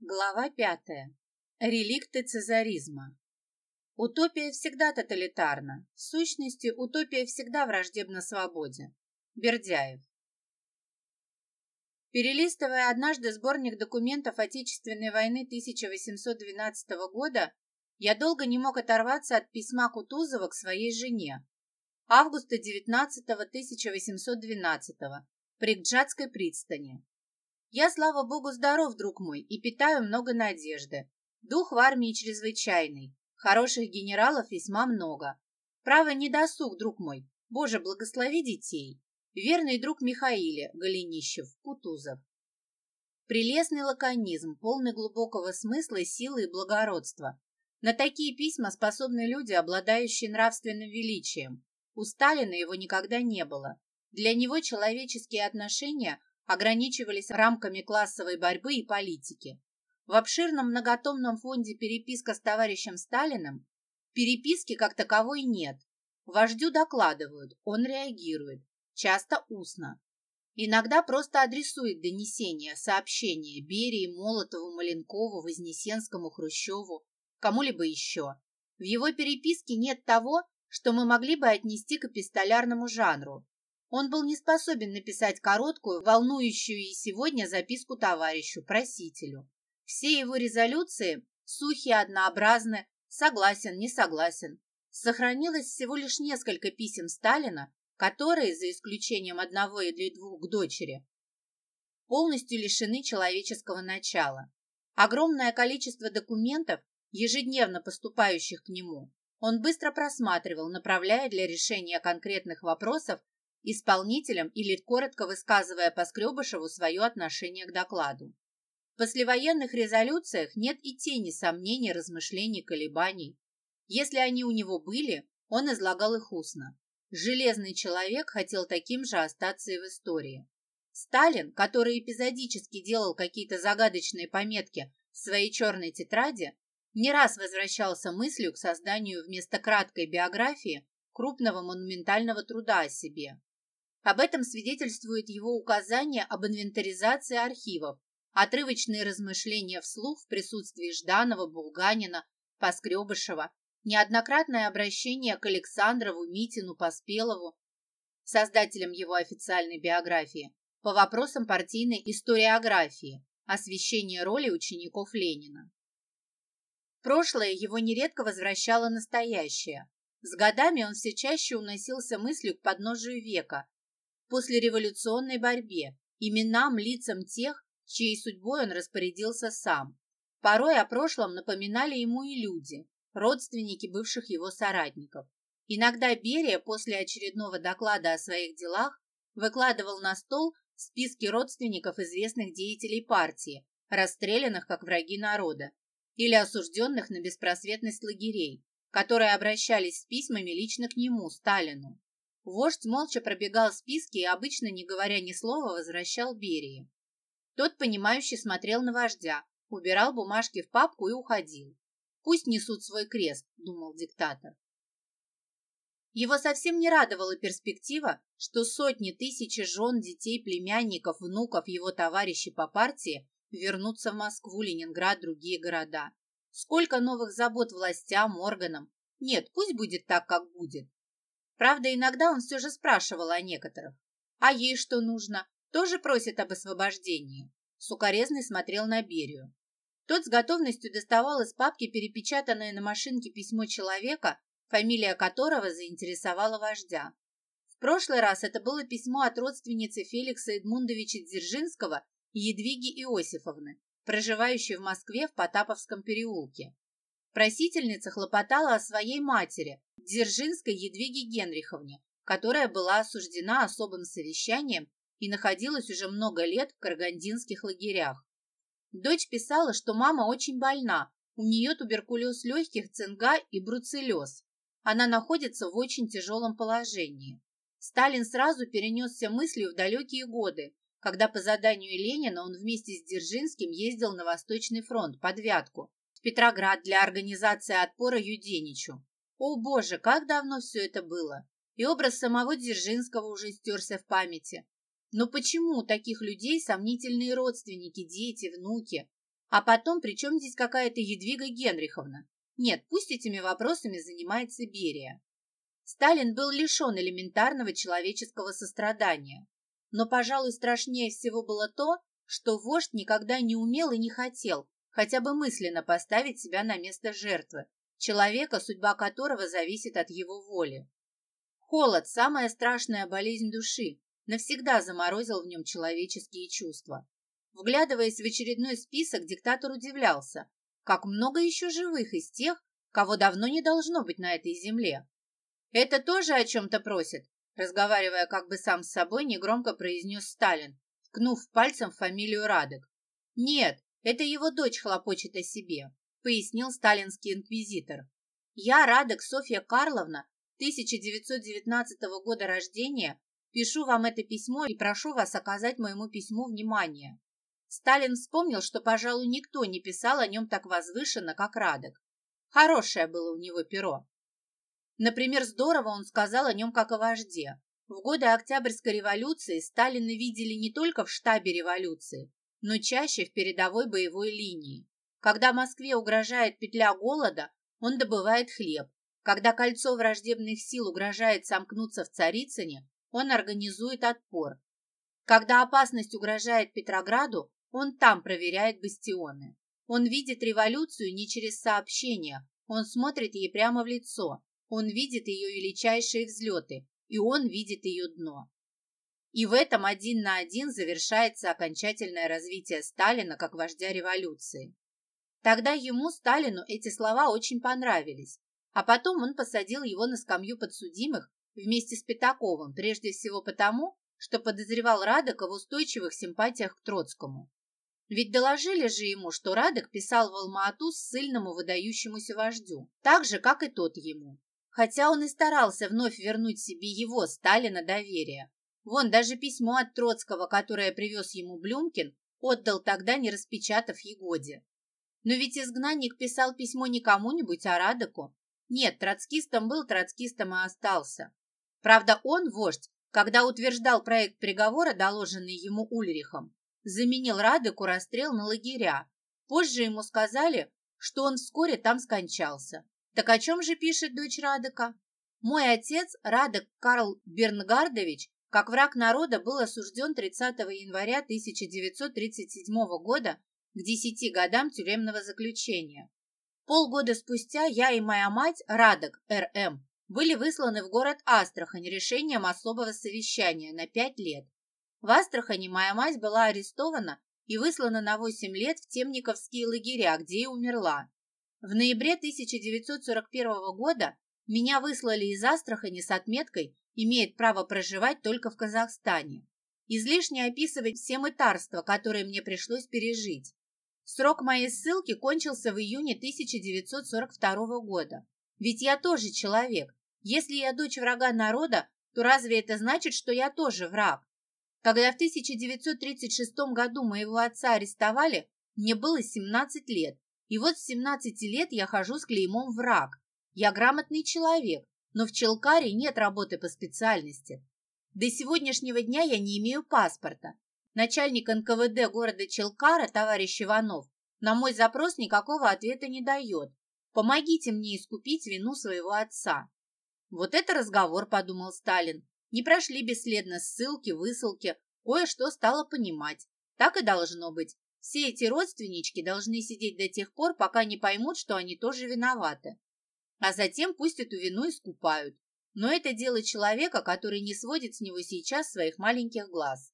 Глава пятая. Реликты цезаризма. Утопия всегда тоталитарна. В сущности, утопия всегда враждебна свободе. Бердяев. Перелистывая однажды сборник документов Отечественной войны 1812 года, я долго не мог оторваться от письма Кутузова к своей жене. Августа 19 1812 при Гджатской пристани. Я, слава богу, здоров, друг мой, и питаю много надежды. Дух в армии чрезвычайный. Хороших генералов весьма много. Право, не досуг, друг мой. Боже, благослови детей. Верный друг Михаиле, Голенищев, Кутузов. Прелестный лаконизм, полный глубокого смысла, силы и благородства. На такие письма способны люди, обладающие нравственным величием. У Сталина его никогда не было. Для него человеческие отношения ограничивались рамками классовой борьбы и политики. В обширном многотомном фонде «Переписка с товарищем Сталиным» переписки как таковой нет. Вождю докладывают, он реагирует, часто устно. Иногда просто адресует донесения, сообщения Берии, Молотову, Маленкову, Вознесенскому, Хрущеву, кому-либо еще. В его переписке нет того, что мы могли бы отнести к эпистолярному жанру, он был не способен написать короткую, волнующую и сегодня записку товарищу, просителю. Все его резолюции сухие, однообразны, согласен, не согласен. Сохранилось всего лишь несколько писем Сталина, которые, за исключением одного или двух к дочери, полностью лишены человеческого начала. Огромное количество документов, ежедневно поступающих к нему, он быстро просматривал, направляя для решения конкретных вопросов исполнителем или коротко высказывая Поскребышеву свое отношение к докладу. В послевоенных резолюциях нет и тени сомнений, размышлений, колебаний. Если они у него были, он излагал их устно. Железный человек хотел таким же остаться и в истории. Сталин, который эпизодически делал какие-то загадочные пометки в своей черной тетради, не раз возвращался мыслью к созданию вместо краткой биографии крупного монументального труда о себе. Об этом свидетельствует его указание об инвентаризации архивов, отрывочные размышления вслух в присутствии Жданова, Булганина, Поскребышева, неоднократное обращение к Александрову, Митину, Поспелову, создателям его официальной биографии, по вопросам партийной историографии, освещение роли учеников Ленина. Прошлое его нередко возвращало настоящее. С годами он все чаще уносился мыслью к подножию века, послереволюционной борьбе, именам, лицам тех, чьей судьбой он распорядился сам. Порой о прошлом напоминали ему и люди, родственники бывших его соратников. Иногда Берия после очередного доклада о своих делах выкладывал на стол списки родственников известных деятелей партии, расстрелянных как враги народа, или осужденных на беспросветность лагерей, которые обращались с письмами лично к нему, Сталину. Вождь молча пробегал списки и, обычно не говоря ни слова, возвращал Берии. Тот, понимающий, смотрел на вождя, убирал бумажки в папку и уходил. «Пусть несут свой крест», — думал диктатор. Его совсем не радовала перспектива, что сотни тысяч жен, детей, племянников, внуков его товарищей по партии вернутся в Москву, Ленинград, другие города. Сколько новых забот властям, органам. Нет, пусть будет так, как будет. Правда, иногда он все же спрашивал о некоторых. А ей что нужно? Тоже просит об освобождении. Сукарезный смотрел на Берию. Тот с готовностью доставал из папки перепечатанное на машинке письмо человека, фамилия которого заинтересовала вождя. В прошлый раз это было письмо от родственницы Феликса Эдмундовича Дзержинского и Едвиги Иосифовны, проживающей в Москве в Потаповском переулке. Просительница хлопотала о своей матери, Дзержинской Едвиге Генриховне, которая была осуждена особым совещанием и находилась уже много лет в карагандинских лагерях. Дочь писала, что мама очень больна, у нее туберкулез легких, цинга и бруцеллез. Она находится в очень тяжелом положении. Сталин сразу перенесся мыслью в далекие годы, когда по заданию Ленина он вместе с Дзержинским ездил на Восточный фронт под Вятку, в Петроград для организации отпора Юденичу. О боже, как давно все это было! И образ самого Дзержинского уже стерся в памяти. Но почему у таких людей сомнительные родственники, дети, внуки? А потом, при чем здесь какая-то Едвига Генриховна? Нет, пусть этими вопросами занимается Берия. Сталин был лишен элементарного человеческого сострадания. Но, пожалуй, страшнее всего было то, что вождь никогда не умел и не хотел хотя бы мысленно поставить себя на место жертвы, человека, судьба которого зависит от его воли. Холод – самая страшная болезнь души, навсегда заморозил в нем человеческие чувства. Вглядываясь в очередной список, диктатор удивлялся, как много еще живых из тех, кого давно не должно быть на этой земле. «Это тоже о чем-то просит?» разговаривая как бы сам с собой, негромко произнес Сталин, ткнув пальцем фамилию Радек. «Нет, это его дочь хлопочет о себе», пояснил сталинский инквизитор. «Я, Радек Софья Карловна, 1919 года рождения, пишу вам это письмо и прошу вас оказать моему письму внимание». Сталин вспомнил, что, пожалуй, никто не писал о нем так возвышенно, как Радек. Хорошее было у него перо. Например, здорово он сказал о нем как о вожде. В годы Октябрьской революции Сталина видели не только в штабе революции, но чаще в передовой боевой линии. Когда Москве угрожает петля голода, он добывает хлеб. Когда кольцо враждебных сил угрожает сомкнуться в Царицыне, он организует отпор. Когда опасность угрожает Петрограду, он там проверяет бастионы. Он видит революцию не через сообщения, он смотрит ей прямо в лицо, он видит ее величайшие взлеты, и он видит ее дно. И в этом один на один завершается окончательное развитие Сталина как вождя революции. Тогда ему, Сталину, эти слова очень понравились, а потом он посадил его на скамью подсудимых вместе с Пятаковым, прежде всего потому, что подозревал Радека в устойчивых симпатиях к Троцкому. Ведь доложили же ему, что Радек писал в Алма-Ату ссыльному выдающемуся вождю, так же, как и тот ему. Хотя он и старался вновь вернуть себе его, Сталина, доверие. Вон даже письмо от Троцкого, которое привез ему Блюмкин, отдал тогда, не распечатав Егоде. Но ведь изгнанник писал письмо не кому-нибудь, а Радоку. Нет, троцкистом был, троцкистом и остался. Правда, он, вождь, когда утверждал проект приговора, доложенный ему Ульрихом, заменил Радеку расстрел на лагеря. Позже ему сказали, что он вскоре там скончался. Так о чем же пишет дочь Радека? Мой отец, Радек Карл Бернгардович, как враг народа был осужден 30 января 1937 года к 10 годам тюремного заключения. Полгода спустя я и моя мать, Радок Р.М., были высланы в город Астрахань решением особого совещания на 5 лет. В Астрахани моя мать была арестована и выслана на 8 лет в Темниковские лагеря, где и умерла. В ноябре 1941 года меня выслали из Астрахани с отметкой имеет право проживать только в Казахстане. Излишне описывать все мытарства, которые мне пришлось пережить. Срок моей ссылки кончился в июне 1942 года. Ведь я тоже человек. Если я дочь врага народа, то разве это значит, что я тоже враг? Когда в 1936 году моего отца арестовали, мне было 17 лет. И вот с 17 лет я хожу с клеймом «враг». Я грамотный человек, но в Челкаре нет работы по специальности. До сегодняшнего дня я не имею паспорта. Начальник НКВД города Челкара, товарищ Иванов, на мой запрос никакого ответа не дает. Помогите мне искупить вину своего отца. Вот это разговор, подумал Сталин. Не прошли бесследно ссылки, высылки, кое-что стало понимать. Так и должно быть. Все эти родственнички должны сидеть до тех пор, пока не поймут, что они тоже виноваты а затем пусть эту вину искупают. Но это дело человека, который не сводит с него сейчас своих маленьких глаз.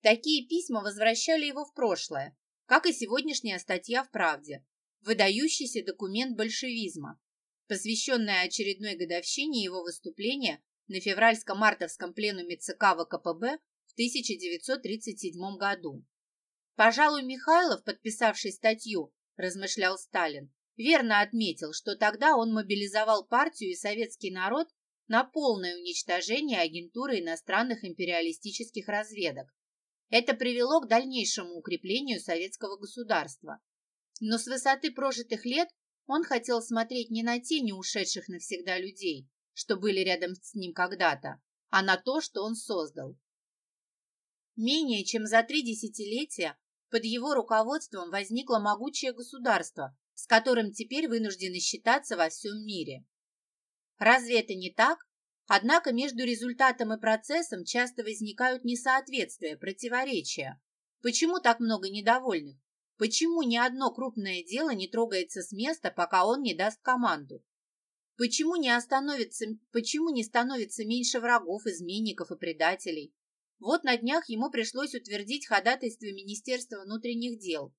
Такие письма возвращали его в прошлое, как и сегодняшняя статья в «Правде», выдающийся документ большевизма, посвященная очередной годовщине его выступления на февральско-мартовском пленуме ЦК ВКПБ в 1937 году. Пожалуй, Михайлов, подписавший статью, размышлял Сталин, верно отметил, что тогда он мобилизовал партию и советский народ на полное уничтожение агентуры иностранных империалистических разведок. Это привело к дальнейшему укреплению советского государства. Но с высоты прожитых лет он хотел смотреть не на тени ушедших навсегда людей, что были рядом с ним когда-то, а на то, что он создал. Менее чем за три десятилетия под его руководством возникло могучее государство, с которым теперь вынуждены считаться во всем мире. Разве это не так? Однако между результатом и процессом часто возникают несоответствия, противоречия. Почему так много недовольных? Почему ни одно крупное дело не трогается с места, пока он не даст команду? Почему не, остановится, почему не становится меньше врагов, изменников и предателей? Вот на днях ему пришлось утвердить ходатайство Министерства внутренних дел.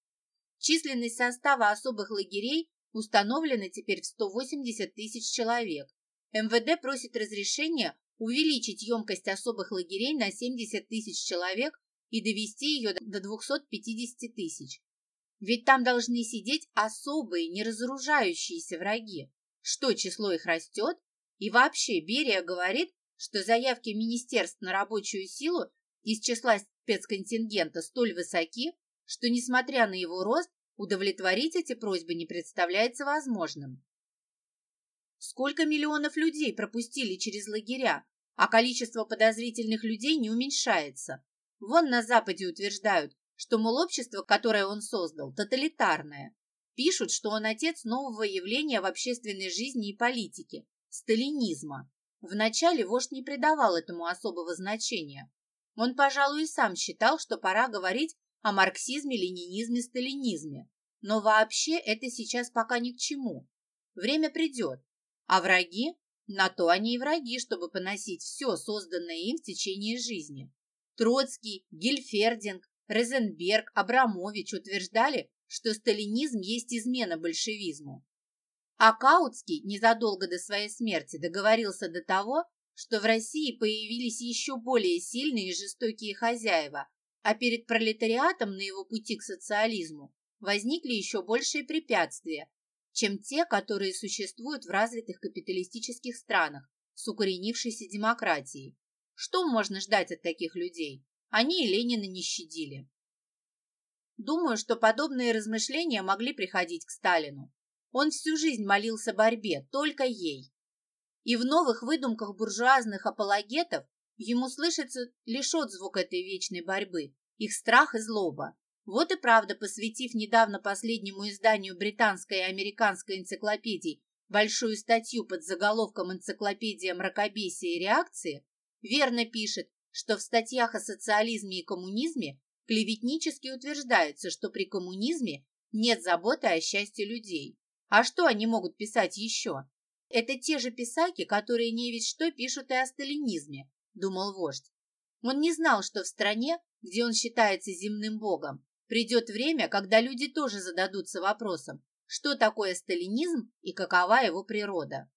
Численность состава особых лагерей установлена теперь в 180 тысяч человек. МВД просит разрешения увеличить емкость особых лагерей на 70 тысяч человек и довести ее до 250 тысяч. Ведь там должны сидеть особые, неразоружающиеся враги. Что, число их растет? И вообще, Берия говорит, что заявки министерств на рабочую силу из числа спецконтингента столь высоки, что, несмотря на его рост, удовлетворить эти просьбы не представляется возможным. Сколько миллионов людей пропустили через лагеря, а количество подозрительных людей не уменьшается. Вон на Западе утверждают, что, мол, общество, которое он создал, тоталитарное. Пишут, что он отец нового явления в общественной жизни и политике – сталинизма. Вначале вождь не придавал этому особого значения. Он, пожалуй, и сам считал, что пора говорить о марксизме, ленинизме, сталинизме. Но вообще это сейчас пока ни к чему. Время придет, а враги? На то они и враги, чтобы поносить все, созданное им в течение жизни. Троцкий, Гильфердинг, Розенберг, Абрамович утверждали, что сталинизм есть измена большевизму. А Каутский незадолго до своей смерти договорился до того, что в России появились еще более сильные и жестокие хозяева, а перед пролетариатом на его пути к социализму возникли еще большие препятствия, чем те, которые существуют в развитых капиталистических странах с укоренившейся демократией. Что можно ждать от таких людей? Они и Ленина не щадили. Думаю, что подобные размышления могли приходить к Сталину. Он всю жизнь молился борьбе, только ей. И в новых выдумках буржуазных апологетов ему слышится лишь отзвук этой вечной борьбы, их страх и злоба. Вот и правда, посвятив недавно последнему изданию британской и американской энциклопедий большую статью под заголовком «Энциклопедия мракобесия и реакции», верно пишет, что в статьях о социализме и коммунизме клеветнически утверждается, что при коммунизме нет заботы о счастье людей. А что они могут писать еще? Это те же писаки, которые не ведь что пишут и о сталинизме, думал вождь. Он не знал, что в стране, где он считается земным богом, Придет время, когда люди тоже зададутся вопросом, что такое сталинизм и какова его природа.